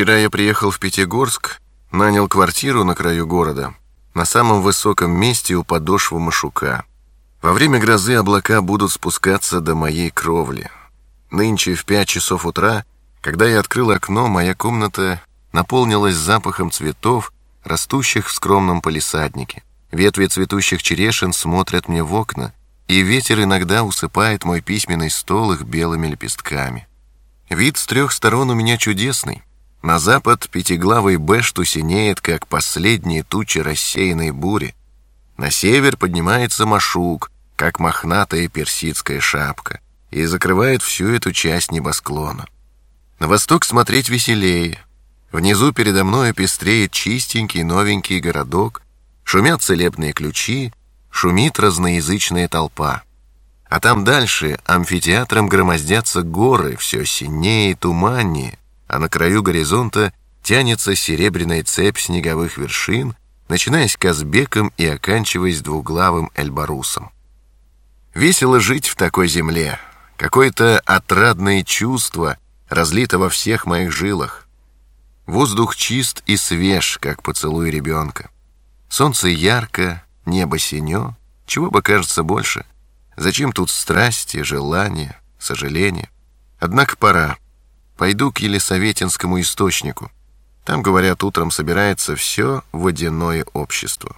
Вчера я приехал в Пятигорск, нанял квартиру на краю города, на самом высоком месте у подошвы Машука. Во время грозы облака будут спускаться до моей кровли. Нынче в пять часов утра, когда я открыл окно, моя комната наполнилась запахом цветов, растущих в скромном полисаднике. Ветви цветущих черешин смотрят мне в окна, и ветер иногда усыпает мой письменный стол их белыми лепестками. Вид с трех сторон у меня чудесный. На запад пятиглавый Бэшту синеет, как последние тучи рассеянной бури. На север поднимается Машук, как мохнатая персидская шапка, и закрывает всю эту часть небосклона. На восток смотреть веселее. Внизу передо мной пестреет чистенький новенький городок, шумят целебные ключи, шумит разноязычная толпа. А там дальше амфитеатром громоздятся горы, все синее и туманнее, а на краю горизонта тянется серебряная цепь снеговых вершин, начиная с Казбеком и оканчиваясь двуглавым Эльбарусом. Весело жить в такой земле. Какое-то отрадное чувство разлито во всех моих жилах. Воздух чист и свеж, как поцелуй ребенка. Солнце ярко, небо синё. Чего бы кажется больше? Зачем тут страсти, желания, сожаления? Однако пора. Пойду к Елисаветинскому источнику. Там, говорят, утром собирается все водяное общество.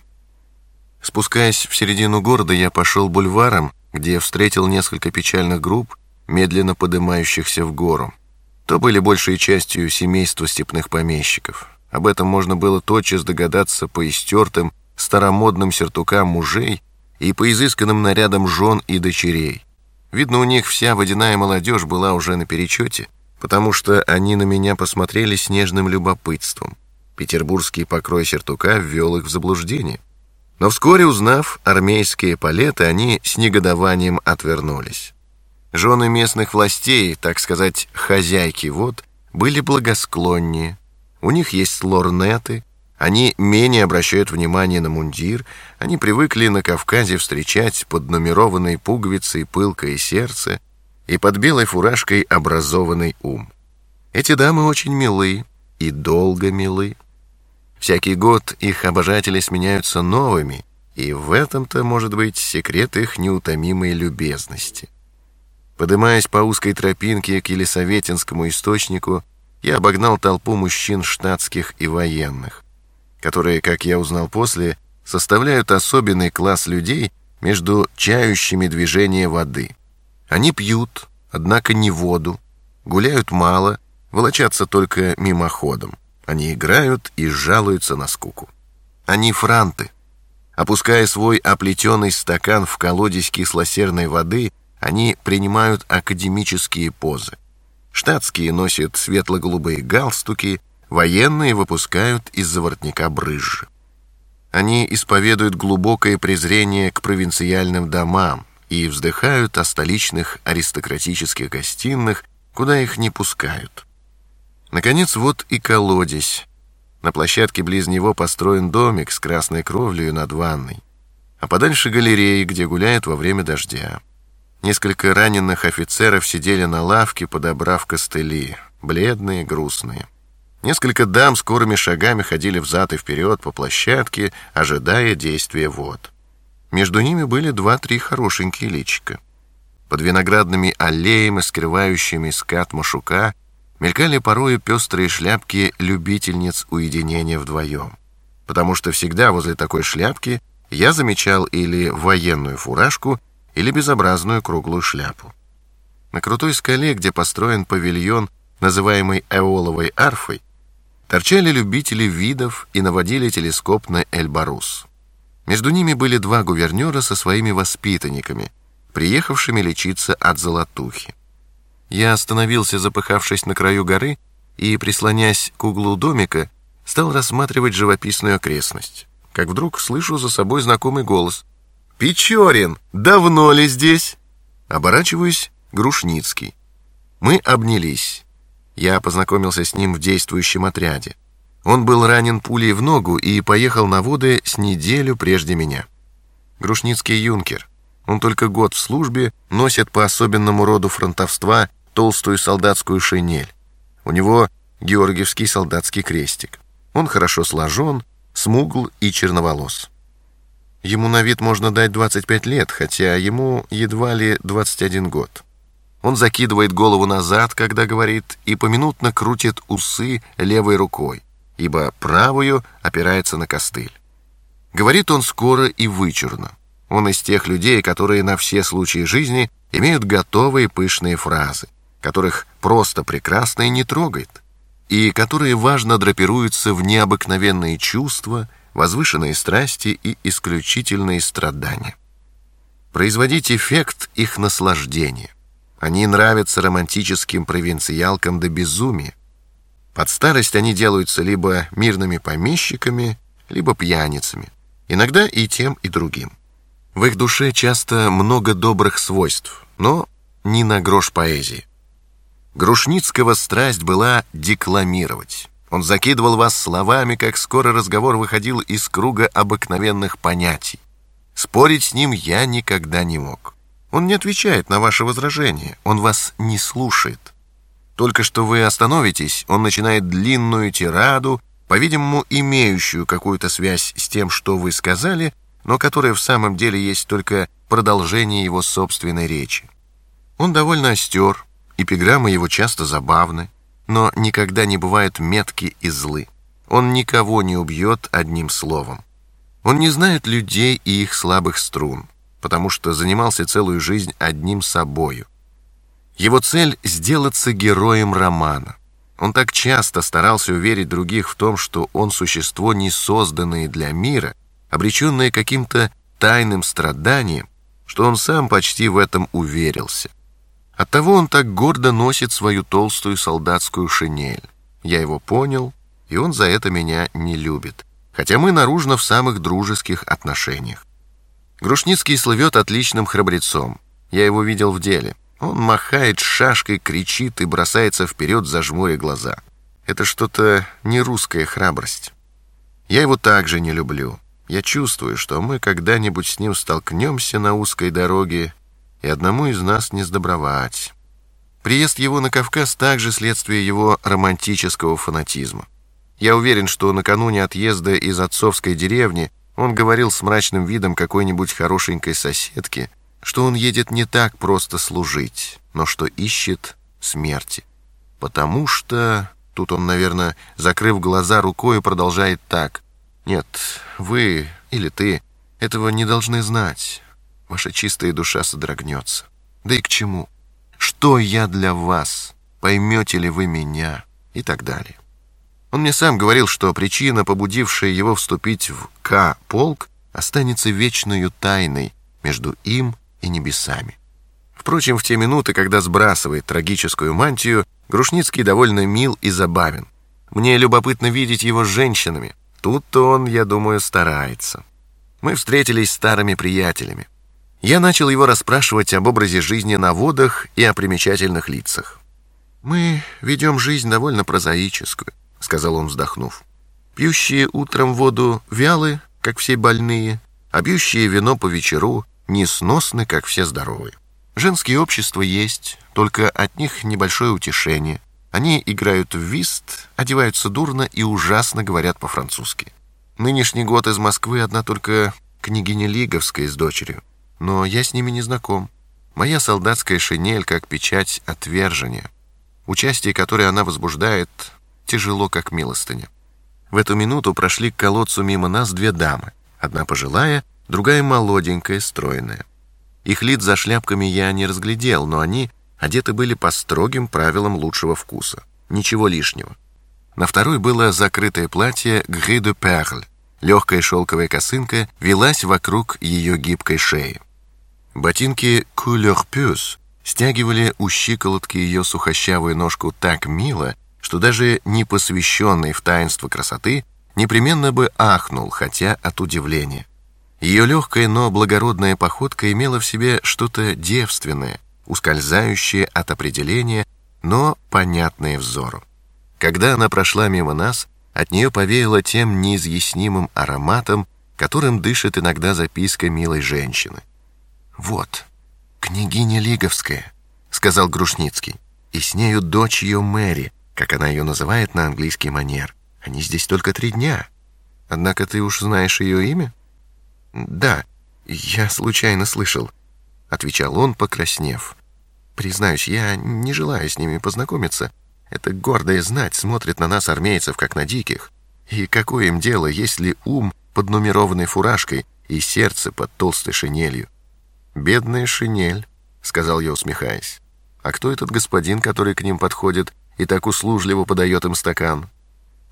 Спускаясь в середину города, я пошел бульваром, где встретил несколько печальных групп, медленно поднимающихся в гору. То были большей частью семейства степных помещиков. Об этом можно было тотчас догадаться по истертым, старомодным сертукам мужей и по изысканным нарядам жен и дочерей. Видно, у них вся водяная молодежь была уже на перечете, потому что они на меня посмотрели с нежным любопытством. Петербургский покрой сертука ввел их в заблуждение. Но вскоре, узнав армейские палеты, они с негодованием отвернулись. Жены местных властей, так сказать, хозяйки вод, были благосклоннее. У них есть лорнеты, они менее обращают внимание на мундир, они привыкли на Кавказе встречать под нумерованной пуговицей пылкое сердце и под белой фуражкой образованный ум. Эти дамы очень милы и долго милы. Всякий год их обожатели сменяются новыми, и в этом-то, может быть, секрет их неутомимой любезности. Подымаясь по узкой тропинке к Елисаветинскому источнику, я обогнал толпу мужчин штатских и военных которые, как я узнал после, составляют особенный класс людей между чающими движения воды. Они пьют, однако не воду, гуляют мало, волочатся только мимоходом. Они играют и жалуются на скуку. Они франты. Опуская свой оплетенный стакан в колодец кислосерной воды, они принимают академические позы. Штатские носят светло-голубые галстуки – Военные выпускают из-за воротника брызжи. Они исповедуют глубокое презрение к провинциальным домам и вздыхают о столичных аристократических гостиных, куда их не пускают. Наконец, вот и колодец. На площадке близ него построен домик с красной кровлей над ванной, а подальше галереи, где гуляют во время дождя. Несколько раненых офицеров сидели на лавке, подобрав костыли, бледные, грустные. Несколько дам скорыми шагами ходили взад и вперед по площадке, ожидая действия вод. Между ними были два-три хорошенькие личика. Под виноградными аллеями, скрывающими скат Машука, мелькали порою пестрые шляпки любительниц уединения вдвоем. Потому что всегда возле такой шляпки я замечал или военную фуражку, или безобразную круглую шляпу. На крутой скале, где построен павильон, называемый Эоловой арфой, торчали любители видов и наводили телескоп на Эльбарус. Между ними были два гувернера со своими воспитанниками, приехавшими лечиться от золотухи. Я остановился, запыхавшись на краю горы, и, прислонясь к углу домика, стал рассматривать живописную окрестность. Как вдруг слышу за собой знакомый голос. «Печорин! Давно ли здесь?» Оборачиваюсь, Грушницкий. Мы обнялись. Я познакомился с ним в действующем отряде. Он был ранен пулей в ногу и поехал на воды с неделю прежде меня. Грушницкий юнкер. Он только год в службе, носит по особенному роду фронтовства толстую солдатскую шинель. У него георгиевский солдатский крестик. Он хорошо сложен, смугл и черноволос. Ему на вид можно дать 25 лет, хотя ему едва ли 21 год. Он закидывает голову назад, когда говорит, и поминутно крутит усы левой рукой, ибо правую опирается на костыль. Говорит он скоро и вычурно. Он из тех людей, которые на все случаи жизни имеют готовые пышные фразы, которых просто прекрасно и не трогает, и которые важно драпируются в необыкновенные чувства, возвышенные страсти и исключительные страдания. Производить эффект их наслаждения – они нравятся романтическим провинциалкам до безумия. Под старость они делаются либо мирными помещиками, либо пьяницами. Иногда и тем, и другим. В их душе часто много добрых свойств, но не на грош поэзии. Грушницкого страсть была декламировать. Он закидывал вас словами, как скоро разговор выходил из круга обыкновенных понятий. Спорить с ним я никогда не мог. Он не отвечает на ваши возражения, он вас не слушает. Только что вы остановитесь, он начинает длинную тираду, по-видимому, имеющую какую-то связь с тем, что вы сказали, но которая в самом деле есть только продолжение его собственной речи. Он довольно остер, эпиграммы его часто забавны, но никогда не бывают метки и злы. Он никого не убьет одним словом. Он не знает людей и их слабых струн потому что занимался целую жизнь одним собою. Его цель — сделаться героем романа. Он так часто старался уверить других в том, что он существо, не созданное для мира, обреченное каким-то тайным страданием, что он сам почти в этом уверился. Оттого он так гордо носит свою толстую солдатскую шинель. Я его понял, и он за это меня не любит, хотя мы наружно в самых дружеских отношениях. Грушницкий слывет отличным храбрецом. Я его видел в деле. Он махает шашкой, кричит и бросается вперед, зажмуря глаза. Это что-то не русская храбрость. Я его также не люблю. Я чувствую, что мы когда-нибудь с ним столкнемся на узкой дороге, и одному из нас не сдобровать. Приезд его на Кавказ также следствие его романтического фанатизма. Я уверен, что накануне отъезда из отцовской деревни он говорил с мрачным видом какой-нибудь хорошенькой соседки, что он едет не так просто служить, но что ищет смерти. Потому что... Тут он, наверное, закрыв глаза рукой, продолжает так. «Нет, вы или ты этого не должны знать. Ваша чистая душа содрогнется. Да и к чему? Что я для вас? Поймете ли вы меня?» И так далее. Он мне сам говорил, что причина, побудившая его вступить в К-полк, останется вечною тайной между им и небесами. Впрочем, в те минуты, когда сбрасывает трагическую мантию, Грушницкий довольно мил и забавен. Мне любопытно видеть его с женщинами. Тут-то он, я думаю, старается. Мы встретились старыми приятелями. Я начал его расспрашивать об образе жизни на водах и о примечательных лицах. Мы ведем жизнь довольно прозаическую. — сказал он, вздохнув. «Пьющие утром воду вялы, как все больные, а пьющие вино по вечеру несносны, как все здоровые. Женские общества есть, только от них небольшое утешение. Они играют в вист, одеваются дурно и ужасно говорят по-французски. Нынешний год из Москвы одна только княгиня Лиговская с дочерью, но я с ними не знаком. Моя солдатская шинель как печать отвержения. Участие, которое она возбуждает, тяжело, как милостыня. В эту минуту прошли к колодцу мимо нас две дамы. Одна пожилая, другая молоденькая, стройная. Их лиц за шляпками я не разглядел, но они одеты были по строгим правилам лучшего вкуса. Ничего лишнего. На второй было закрытое платье «Gris de Perle». Легкая шелковая косынка велась вокруг ее гибкой шеи. Ботинки «Couleur Puce» стягивали у щиколотки ее сухощавую ножку так мило, что даже непосвященный в таинство красоты непременно бы ахнул, хотя от удивления. Ее легкая, но благородная походка имела в себе что-то девственное, ускользающее от определения, но понятное взору. Когда она прошла мимо нас, от нее повеяло тем неизъяснимым ароматом, которым дышит иногда записка милой женщины. «Вот, княгиня Лиговская», — сказал Грушницкий, — «и с нею дочь ее Мэри, как она ее называет на английский манер. Они здесь только три дня. Однако ты уж знаешь ее имя? Да, я случайно слышал, отвечал он, покраснев. Признаюсь, я не желаю с ними познакомиться. Это гордая знать смотрит на нас, армейцев, как на диких. И какое им дело, есть ли ум под нумерованной фуражкой и сердце под толстой шинелью? «Бедная шинель», — сказал я, усмехаясь. «А кто этот господин, который к ним подходит и так услужливо подает им стакан?»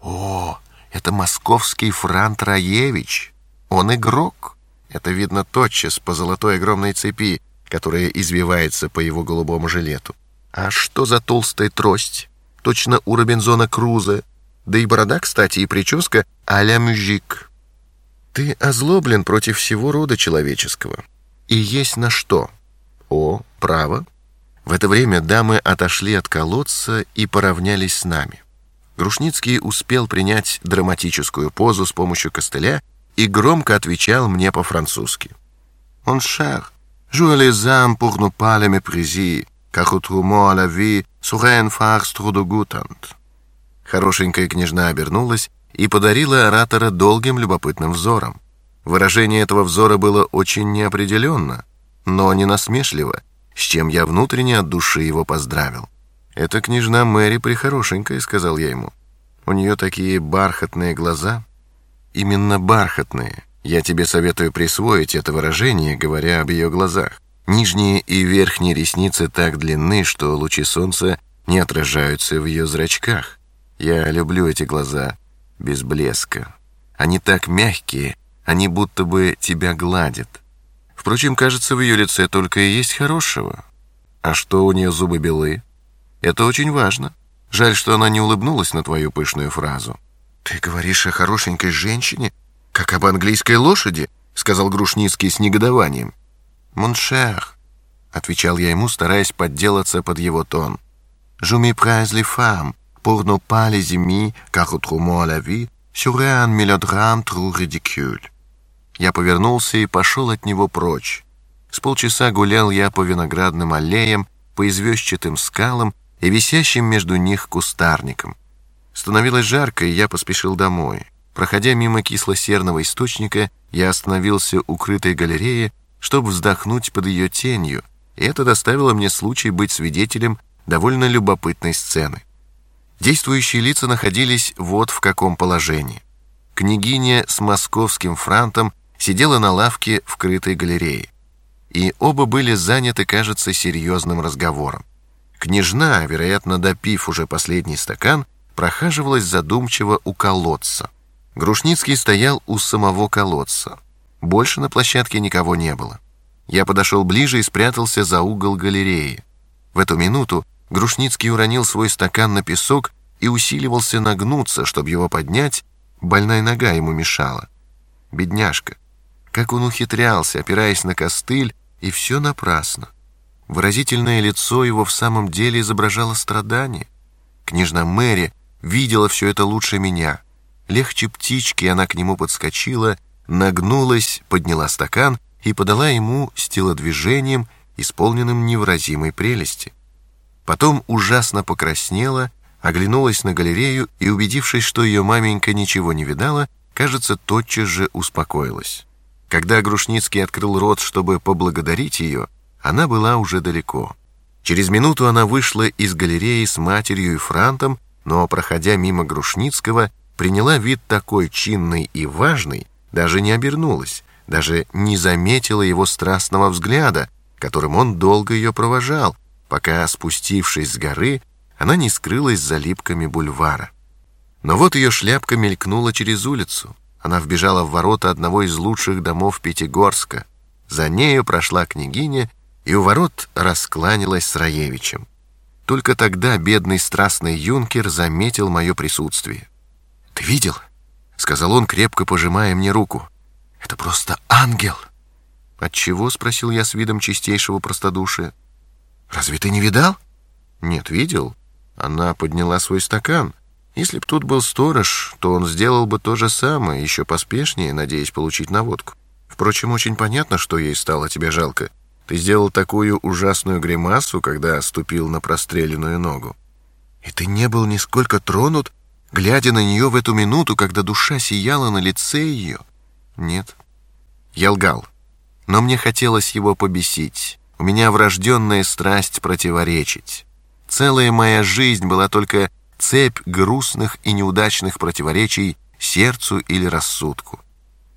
«О, это московский Франт Раевич. Он игрок. Это видно тотчас по золотой огромной цепи, которая извивается по его голубому жилету. А что за толстая трость? Точно у Робинзона Круза. Да и борода, кстати, и прическа а-ля мюзик. Ты озлоблен против всего рода человеческого. И есть на что. О, право. В это время дамы отошли от колодца и поравнялись с нами. Грушницкий успел принять драматическую позу с помощью костыля и громко отвечал мне по-французски. «Он шер, jouer les âmes pour ne pas les mépriser, car autrement la vie serait une farce trop dégoûtante». Хорошенькая княжна обернулась и подарила оратора долгим любопытным взором. Выражение этого взора было очень неопределенно, но не насмешливо, с чем я внутренне от души его поздравил. «Это княжна Мэри прихорошенькая», — сказал я ему. «У нее такие бархатные глаза». «Именно бархатные. Я тебе советую присвоить это выражение, говоря об ее глазах. Нижние и верхние ресницы так длинны, что лучи солнца не отражаются в ее зрачках. Я люблю эти глаза без блеска. Они так мягкие, они будто бы тебя гладят. Впрочем, кажется, в ее лице только и есть хорошего. А что у нее зубы белые? Это очень важно. Жаль, что она не улыбнулась на твою пышную фразу. «Ты говоришь о хорошенькой женщине, как об английской лошади?» — сказал Грушницкий с негодованием. «Mon cher», — отвечал я ему, стараясь подделаться под его тон. «Je méprise les femmes pour ne pas les aimer, car autrement la vie serait un mélodrame trop ridicule». Я повернулся и пошел от него прочь. С полчаса гулял я по виноградным аллеям, по известчатым скалам и висящим между них кустарникам. Становилось жарко, и я поспешил домой. Проходя мимо кисло-серного источника, я остановился у крытой галереи, чтобы вздохнуть под ее тенью, и это доставило мне случай быть свидетелем довольно любопытной сцены. Действующие лица находились вот в каком положении. Княгиня с московским франтом сидела на лавке в крытой галерее, и оба были заняты, кажется, серьезным разговором. Княжна, вероятно, допив уже последний стакан, прохаживалась задумчиво у колодца. Грушницкий стоял у самого колодца. Больше на площадке никого не было. Я подошел ближе и спрятался за угол галереи. В эту минуту Грушницкий уронил свой стакан на песок и усиливался нагнуться, чтобы его поднять, больная нога ему мешала. Бедняжка. Как он ухитрялся, опираясь на костыль, и все напрасно. Выразительное лицо его в самом деле изображало страдание. Княжна Мэри видела все это лучше меня. Легче птички она к нему подскочила, нагнулась, подняла стакан и подала ему с телодвижением, исполненным невыразимой прелести. Потом ужасно покраснела, оглянулась на галерею и, убедившись, что ее маменька ничего не видала, кажется, тотчас же успокоилась. Когда Грушницкий открыл рот, чтобы поблагодарить ее, она была уже далеко. Через минуту она вышла из галереи с матерью и франтом, но, проходя мимо Грушницкого, приняла вид такой чинный и важный, даже не обернулась, даже не заметила его страстного взгляда, которым он долго ее провожал, пока, спустившись с горы, она не скрылась за липками бульвара. Но вот ее шляпка мелькнула через улицу. Она вбежала в ворота одного из лучших домов Пятигорска. За нею прошла княгиня и у ворот раскланялась с Раевичем. Только тогда бедный страстный юнкер заметил мое присутствие. «Ты видел?» — сказал он, крепко пожимая мне руку. «Это просто ангел!» «Отчего?» — спросил я с видом чистейшего простодушия. «Разве ты не видал?» «Нет, видел». Она подняла свой стакан. Если б тут был сторож, то он сделал бы то же самое, еще поспешнее, надеясь получить наводку. Впрочем, очень понятно, что ей стало тебя жалко. Ты сделал такую ужасную гримасу, когда ступил на простреленную ногу. И ты не был нисколько тронут, глядя на нее в эту минуту, когда душа сияла на лице ее? Нет. Я лгал. Но мне хотелось его побесить. У меня врожденная страсть противоречить. Целая моя жизнь была только цепь грустных и неудачных противоречий сердцу или рассудку.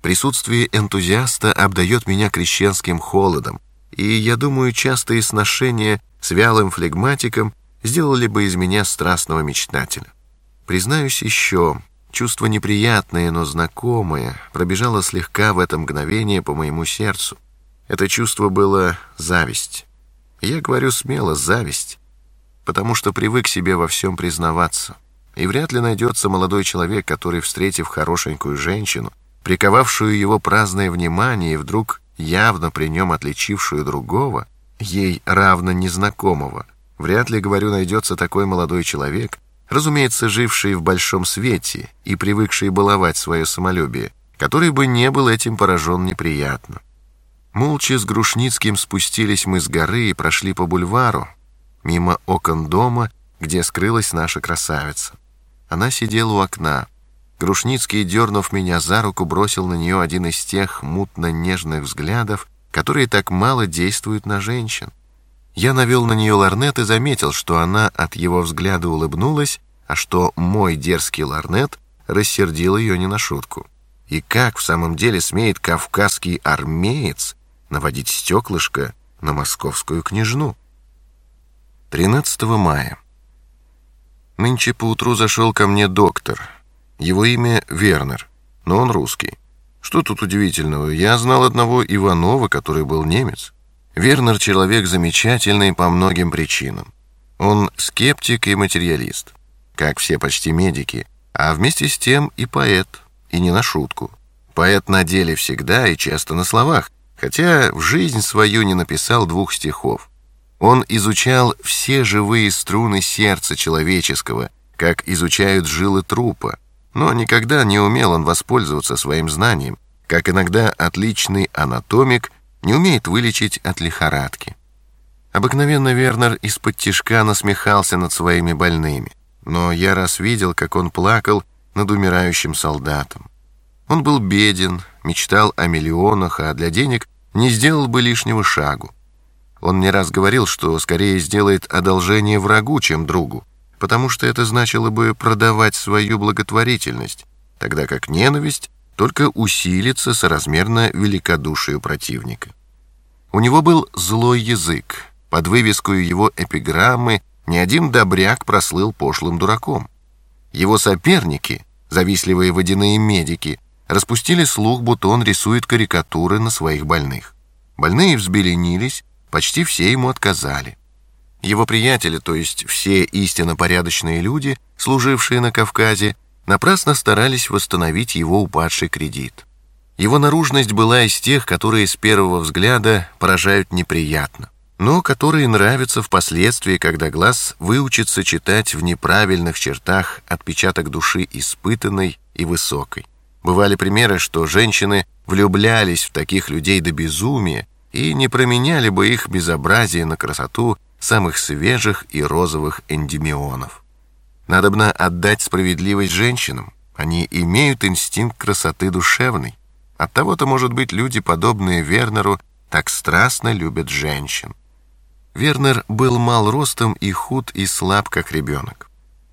Присутствие энтузиаста обдает меня крещенским холодом, и, я думаю, частые сношения с вялым флегматиком сделали бы из меня страстного мечтателя. Признаюсь еще, чувство неприятное, но знакомое пробежало слегка в это мгновение по моему сердцу. Это чувство было зависть. Я говорю смело «зависть», потому что привык себе во всем признаваться. И вряд ли найдется молодой человек, который, встретив хорошенькую женщину, приковавшую его праздное внимание вдруг явно при нем отличившую другого, ей равно незнакомого, вряд ли, говорю, найдется такой молодой человек, разумеется, живший в большом свете и привыкший баловать свое самолюбие, который бы не был этим поражен неприятно. Молча с Грушницким спустились мы с горы и прошли по бульвару, мимо окон дома, где скрылась наша красавица. Она сидела у окна. Грушницкий, дернув меня за руку, бросил на нее один из тех мутно-нежных взглядов, которые так мало действуют на женщин. Я навел на нее ларнет и заметил, что она от его взгляда улыбнулась, а что мой дерзкий ларнет рассердил ее не на шутку. И как в самом деле смеет кавказский армеец наводить стеклышко на московскую княжну? 13 мая. Нынче поутру зашел ко мне доктор. Его имя Вернер, но он русский. Что тут удивительного? Я знал одного Иванова, который был немец. Вернер — человек замечательный по многим причинам. Он скептик и материалист, как все почти медики, а вместе с тем и поэт, и не на шутку. Поэт на деле всегда и часто на словах, хотя в жизнь свою не написал двух стихов. Он изучал все живые струны сердца человеческого, как изучают жилы трупа, но никогда не умел он воспользоваться своим знанием, как иногда отличный анатомик не умеет вылечить от лихорадки. Обыкновенно Вернер из-под тишка насмехался над своими больными, но я раз видел, как он плакал над умирающим солдатом. Он был беден, мечтал о миллионах, а для денег не сделал бы лишнего шагу. Он не раз говорил, что скорее сделает одолжение врагу, чем другу, потому что это значило бы продавать свою благотворительность, тогда как ненависть только усилится соразмерно великодушию противника. У него был злой язык. Под вывескою его эпиграммы ни один добряк прослыл пошлым дураком. Его соперники, завистливые водяные медики, распустили слух, будто он рисует карикатуры на своих больных. Больные взбеленились, почти все ему отказали. Его приятели, то есть все истинно порядочные люди, служившие на Кавказе, напрасно старались восстановить его упадший кредит. Его наружность была из тех, которые с первого взгляда поражают неприятно, но которые нравятся впоследствии, когда глаз выучится читать в неправильных чертах отпечаток души испытанной и высокой. Бывали примеры, что женщины влюблялись в таких людей до безумия, и не променяли бы их безобразие на красоту самых свежих и розовых эндемионов. Надобно отдать справедливость женщинам. Они имеют инстинкт красоты душевной. Оттого-то, может быть, люди, подобные Вернеру, так страстно любят женщин. Вернер был мал ростом и худ и слаб, как ребенок.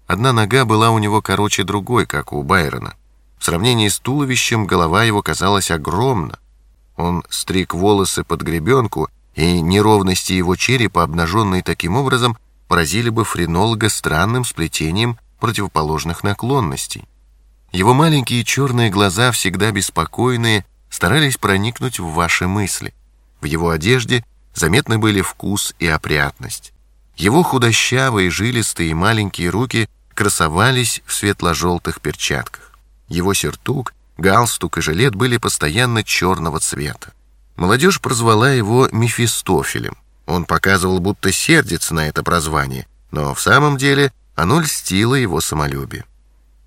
Одна нога была у него короче другой, как у Байрона. В сравнении с туловищем голова его казалась огромна, он стриг волосы под гребенку, и неровности его черепа, обнаженные таким образом, поразили бы френолога странным сплетением противоположных наклонностей. Его маленькие черные глаза, всегда беспокойные, старались проникнуть в ваши мысли. В его одежде заметны были вкус и опрятность. Его худощавые, жилистые маленькие руки красовались в светло-желтых перчатках. Его сюртук галстук и жилет были постоянно черного цвета. Молодежь прозвала его Мефистофелем. Он показывал, будто сердится на это прозвание, но в самом деле оно льстило его самолюбие.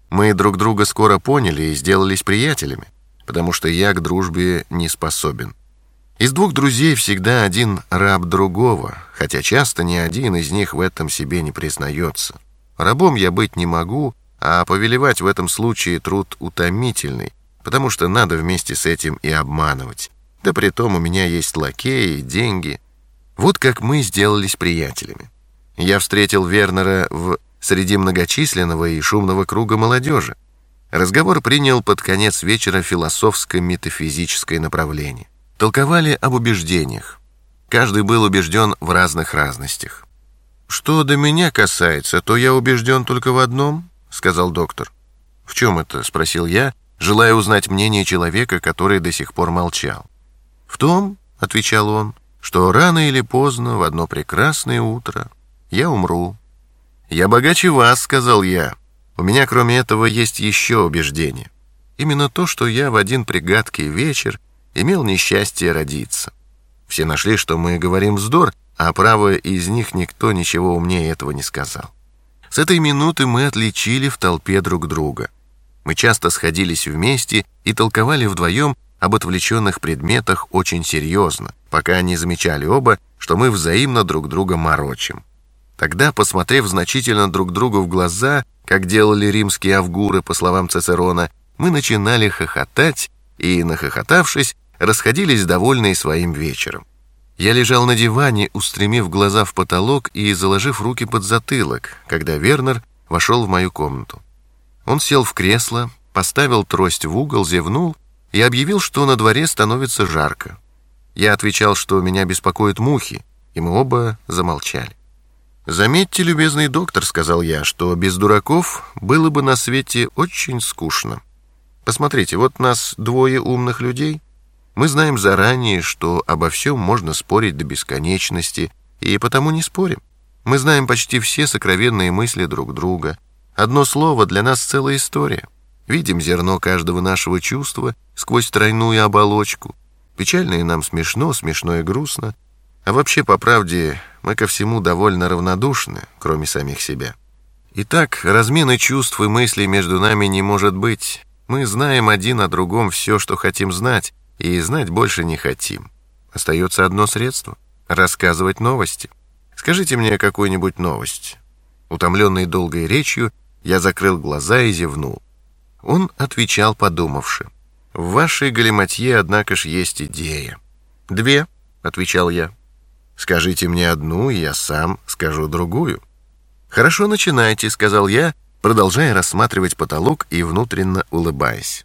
Мы друг друга скоро поняли и сделались приятелями, потому что я к дружбе не способен. Из двух друзей всегда один раб другого, хотя часто ни один из них в этом себе не признается. Рабом я быть не могу, а повелевать в этом случае труд утомительный, потому что надо вместе с этим и обманывать. Да при том у меня есть лакеи, деньги. Вот как мы сделались приятелями. Я встретил Вернера в среди многочисленного и шумного круга молодежи. Разговор принял под конец вечера философско-метафизическое направление. Толковали об убеждениях. Каждый был убежден в разных разностях. «Что до меня касается, то я убежден только в одном», — сказал доктор. «В чем это?» — спросил я, желая узнать мнение человека, который до сих пор молчал. «В том», — отвечал он, — «что рано или поздно, в одно прекрасное утро, я умру». «Я богаче вас», — сказал я. «У меня, кроме этого, есть еще убеждение. Именно то, что я в один пригадкий вечер имел несчастье родиться. Все нашли, что мы говорим вздор, а право из них никто ничего умнее этого не сказал. С этой минуты мы отличили в толпе друг друга. Мы часто сходились вместе и толковали вдвоем об отвлеченных предметах очень серьезно, пока не замечали оба, что мы взаимно друг друга морочим. Тогда, посмотрев значительно друг другу в глаза, как делали римские авгуры, по словам Цицерона, мы начинали хохотать и, нахохотавшись, расходились довольные своим вечером. Я лежал на диване, устремив глаза в потолок и заложив руки под затылок, когда Вернер вошел в мою комнату. Он сел в кресло, поставил трость в угол, зевнул и объявил, что на дворе становится жарко. Я отвечал, что меня беспокоят мухи, и мы оба замолчали. «Заметьте, любезный доктор», — сказал я, — «что без дураков было бы на свете очень скучно. Посмотрите, вот нас двое умных людей. Мы знаем заранее, что обо всем можно спорить до бесконечности, и потому не спорим. Мы знаем почти все сокровенные мысли друг друга. Одно слово для нас целая история. Видим зерно каждого нашего чувства сквозь тройную оболочку. Печально и нам смешно, смешно и грустно. А вообще, по правде, мы ко всему довольно равнодушны, кроме самих себя. Итак, размены чувств и мыслей между нами не может быть. Мы знаем один о другом все, что хотим знать, и знать больше не хотим. Остается одно средство — рассказывать новости. Скажите мне какую-нибудь новость. Утомленный долгой речью, я закрыл глаза и зевнул. Он отвечал, подумавши. «В вашей галиматье, однако ж, есть идея». «Две», — отвечал я. «Скажите мне одну, и я сам скажу другую». «Хорошо, начинайте», — сказал я, продолжая рассматривать потолок и внутренно улыбаясь.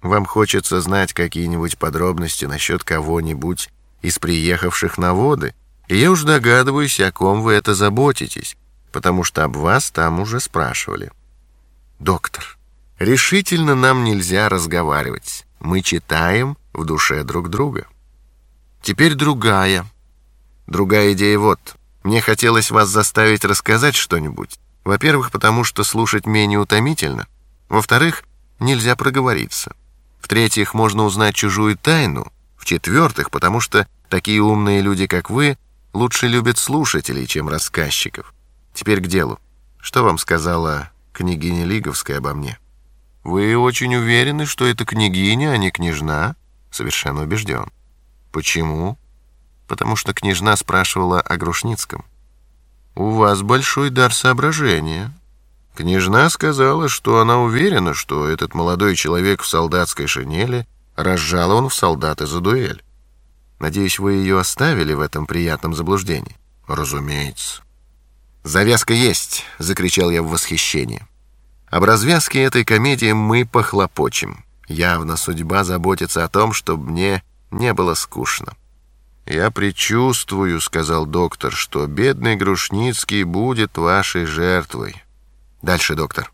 «Вам хочется знать какие-нибудь подробности насчет кого-нибудь из приехавших на воды, и я уж догадываюсь, о ком вы это заботитесь, потому что об вас там уже спрашивали». «Доктор», Решительно нам нельзя разговаривать. Мы читаем в душе друг друга. Теперь другая. Другая идея вот. Мне хотелось вас заставить рассказать что-нибудь. Во-первых, потому что слушать менее утомительно. Во-вторых, нельзя проговориться. В-третьих, можно узнать чужую тайну. В-четвертых, потому что такие умные люди, как вы, лучше любят слушателей, чем рассказчиков. Теперь к делу. Что вам сказала княгиня Лиговская обо мне? «Вы очень уверены, что это княгиня, а не княжна?» «Совершенно убежден». «Почему?» «Потому что княжна спрашивала о Грушницком». «У вас большой дар соображения». Княжна сказала, что она уверена, что этот молодой человек в солдатской шинели разжалован в солдаты за дуэль. Надеюсь, вы ее оставили в этом приятном заблуждении? Разумеется. «Завязка есть!» — закричал я в восхищении. Об развязке этой комедии мы похлопочем. Явно судьба заботится о том, чтобы мне не было скучно. «Я предчувствую, — сказал доктор, — что бедный Грушницкий будет вашей жертвой». Дальше, доктор.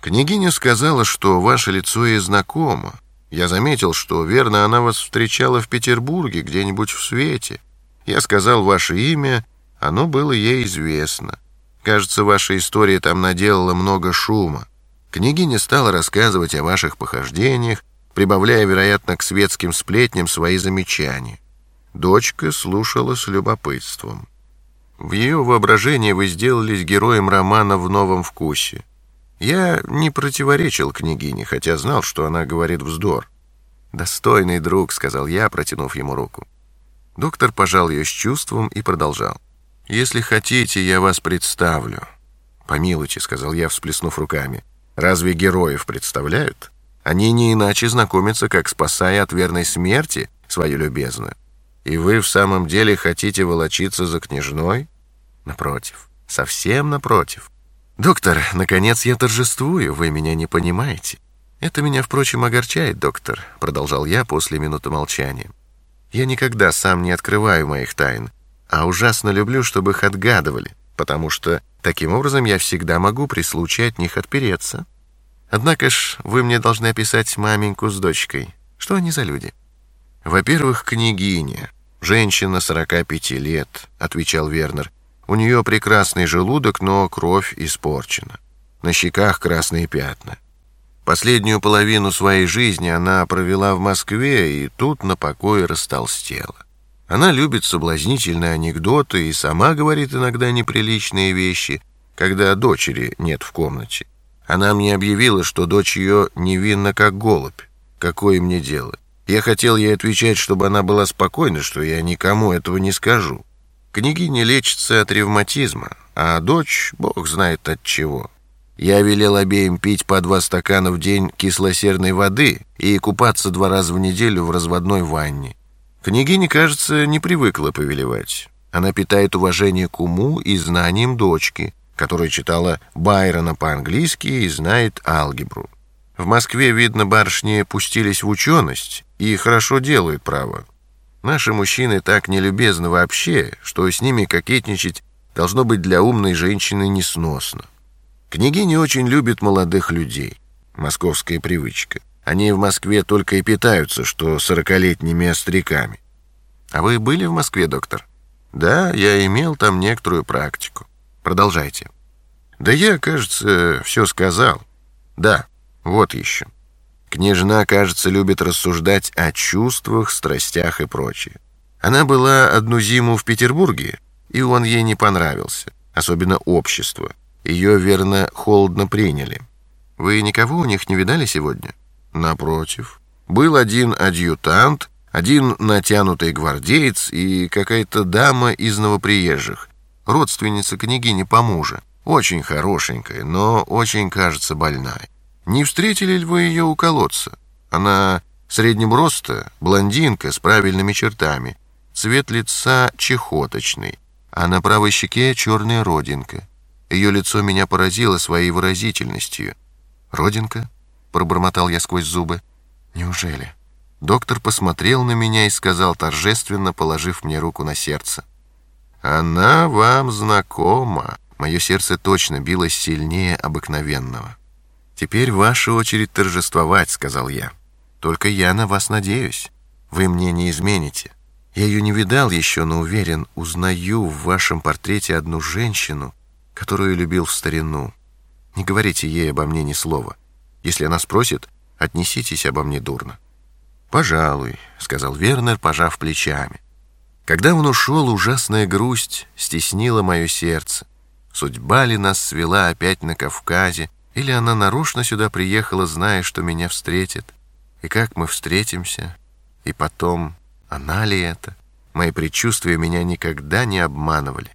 Княгиня сказала, что ваше лицо ей знакомо. Я заметил, что, верно, она вас встречала в Петербурге, где-нибудь в свете. Я сказал ваше имя, оно было ей известно. Кажется, ваша история там наделала много шума. Княгиня стала рассказывать о ваших похождениях, прибавляя, вероятно, к светским сплетням свои замечания. Дочка слушала с любопытством. В ее воображении вы сделались героем романа «В новом вкусе». Я не противоречил княгине, хотя знал, что она говорит вздор. «Достойный друг», — сказал я, протянув ему руку. Доктор пожал ее с чувством и продолжал. «Если хотите, я вас представлю. «Помилуйте», — сказал я, всплеснув руками. «Разве героев представляют? Они не иначе знакомятся, как спасая от верной смерти свою любезную. И вы в самом деле хотите волочиться за княжной? Напротив, совсем напротив. Доктор, наконец я торжествую, вы меня не понимаете. Это меня, впрочем, огорчает, доктор, продолжал я после минуты молчания. Я никогда сам не открываю моих тайн, а ужасно люблю, чтобы их отгадывали, потому что таким образом я всегда могу при случае от них отпереться. Однако ж вы мне должны описать маменьку с дочкой. Что они за люди? Во-первых, княгиня, женщина 45 лет, отвечал Вернер. У нее прекрасный желудок, но кровь испорчена. На щеках красные пятна. Последнюю половину своей жизни она провела в Москве и тут на покое растолстела. Она любит соблазнительные анекдоты и сама говорит иногда неприличные вещи, когда дочери нет в комнате. Она мне объявила, что дочь ее невинна как голубь. Какое мне дело? Я хотел ей отвечать, чтобы она была спокойна, что я никому этого не скажу. Княгиня лечится от ревматизма, а дочь, бог знает от чего. Я велел обеим пить по два стакана в день кислосерной воды и купаться два раза в неделю в разводной ванне. Княгиня, кажется, не привыкла повелевать. Она питает уважение к уму и знаниям дочки, которая читала Байрона по-английски и знает алгебру. В Москве, видно, барышни пустились в ученость и хорошо делают право. Наши мужчины так нелюбезны вообще, что с ними кокетничать должно быть для умной женщины несносно. Княгиня очень любит молодых людей. Московская привычка. Они в Москве только и питаются, что сорокалетними остряками. А вы были в Москве, доктор? Да, я имел там некоторую практику. Продолжайте. Да я, кажется, все сказал. Да, вот еще. Княжна, кажется, любит рассуждать о чувствах, страстях и прочее. Она была одну зиму в Петербурге, и он ей не понравился, особенно общество. Ее, верно, холодно приняли. Вы никого у них не видали сегодня? Напротив. Был один адъютант, один натянутый гвардеец и какая-то дама из новоприезжих, родственница княгини по мужу. Очень хорошенькая, но очень, кажется, больная. Не встретили ли вы ее у колодца? Она среднего роста, блондинка с правильными чертами, цвет лица чехоточный, а на правой щеке черная родинка. Ее лицо меня поразило своей выразительностью. «Родинка?» — пробормотал я сквозь зубы. «Неужели?» Доктор посмотрел на меня и сказал торжественно, положив мне руку на сердце. «Она вам знакома». Мое сердце точно билось сильнее обыкновенного. «Теперь ваша очередь торжествовать», — сказал я. «Только я на вас надеюсь. Вы мне не измените. Я ее не видал еще, но уверен, узнаю в вашем портрете одну женщину, которую любил в старину. Не говорите ей обо мне ни слова. Если она спросит, отнеситесь обо мне дурно». «Пожалуй», — сказал Вернер, пожав плечами. Когда он ушел, ужасная грусть стеснила мое сердце. Судьба ли нас свела опять на Кавказе, или она нарочно сюда приехала, зная, что меня встретит? И как мы встретимся? И потом, она ли это? Мои предчувствия меня никогда не обманывали.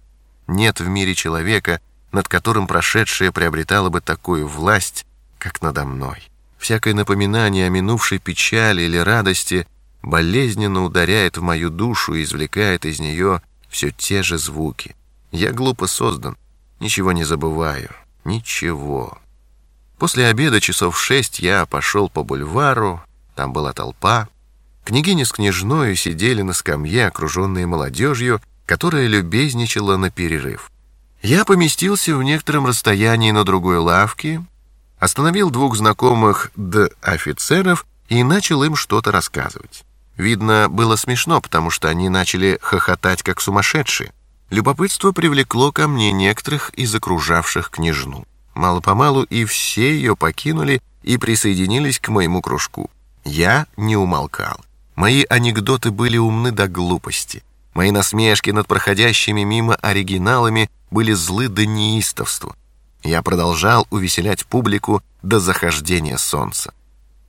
Нет в мире человека, над которым прошедшее приобретало бы такую власть, как надо мной. Всякое напоминание о минувшей печали или радости болезненно ударяет в мою душу и извлекает из нее все те же звуки. Я глупо создан, ничего не забываю, ничего. После обеда часов шесть я пошел по бульвару, там была толпа. Княгиня с княжною сидели на скамье, окруженные молодежью, которая любезничала на перерыв. Я поместился в некотором расстоянии на другой лавке, остановил двух знакомых д офицеров и начал им что-то рассказывать. Видно, было смешно, потому что они начали хохотать как сумасшедшие. Любопытство привлекло ко мне некоторых из окружавших княжну. Мало-помалу и все ее покинули и присоединились к моему кружку. Я не умолкал. Мои анекдоты были умны до глупости. Мои насмешки над проходящими мимо оригиналами были злы до неистовства. Я продолжал увеселять публику до захождения солнца.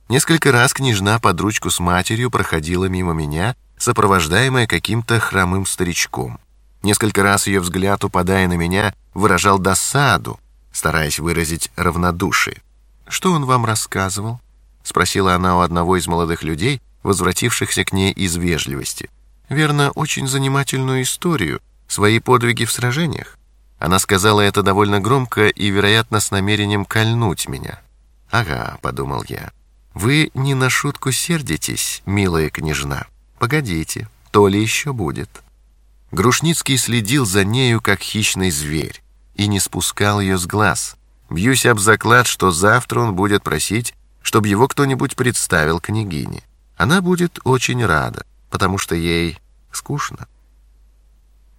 Несколько раз княжна под ручку с матерью проходила мимо меня, сопровождаемая каким-то хромым старичком. Несколько раз ее взгляд, упадая на меня, выражал досаду, стараясь выразить равнодушие. «Что он вам рассказывал?» — спросила она у одного из молодых людей, возвратившихся к ней из вежливости. «Верно, очень занимательную историю, свои подвиги в сражениях?» Она сказала это довольно громко и, вероятно, с намерением кольнуть меня. «Ага», — подумал я, — «вы не на шутку сердитесь, милая княжна. Погодите, то ли еще будет». Грушницкий следил за нею, как хищный зверь, и не спускал ее с глаз. Бьюсь об заклад, что завтра он будет просить, чтобы его кто-нибудь представил княгине. Она будет очень рада, потому что ей скучно.